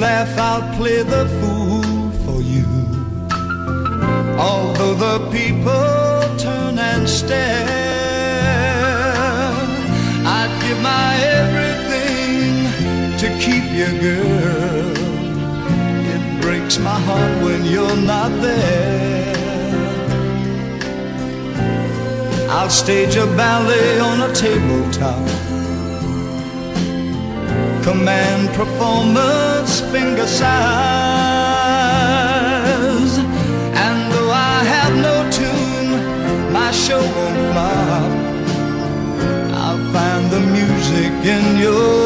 laugh, I'll play the fool for you. Although the people turn and stare, I'd give my everything to keep you, girl. It breaks my heart when you're not there. I'll stage a ballet on a tabletop command performance finger size. And though I have no tune, my show won't flop. I'll find the music in your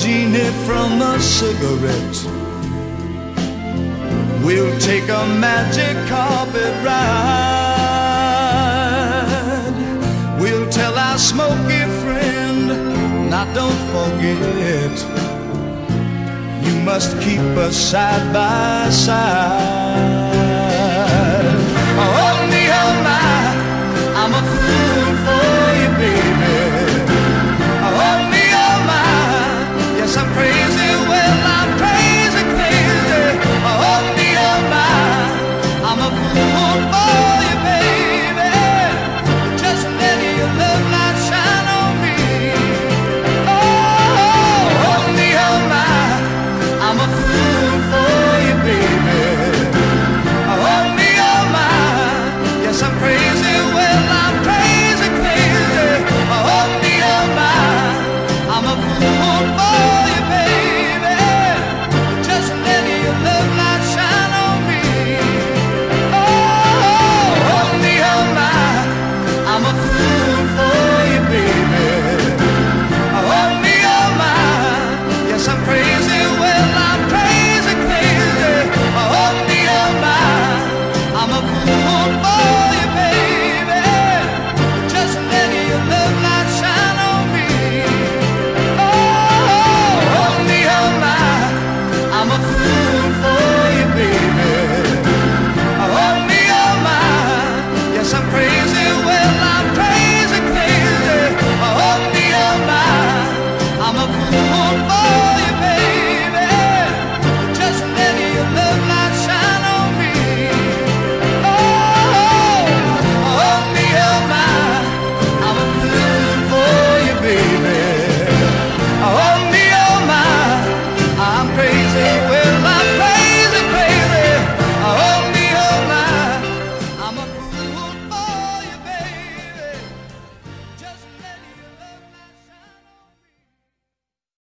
genie from a cigarette. We'll take a magic carpet ride. We'll tell our smoky friend, now don't forget, you must keep us side by side.